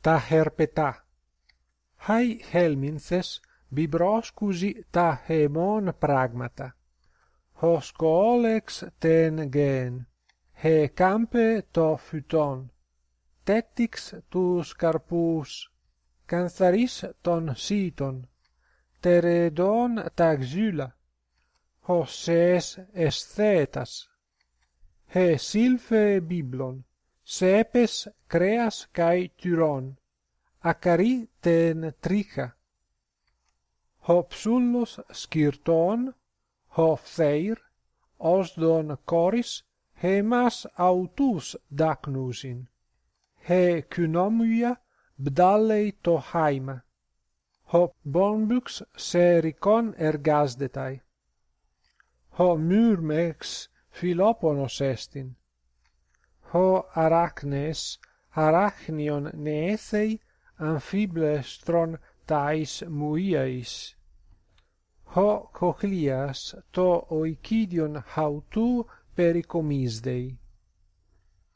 τα χερπετά. Χάι χέλμινθες βιμπρόσκουζι τα χεμόν πράγματα. ως κόλεξ τεν γέν, χε κάμπε το φυτόν. Τέτιξ τους καρπούς, κανθαρίς τον σύτων, τερεδόν τα ξύλα. Χωσές εσθέτας, χε σύλφε βίβλον. sepes creas kai tyron, acari ten tricha. Ho skirton, ho osdon coris, hemas autus dacnusin. He cynomuia bdallei to haima. Ho bonbux sericon ergasdetai. Ho myrmex philoponos estin ho arachnes arachnion neethei amphiblestron tais muiais. ho cochlias to oikidion hautou pericomisdei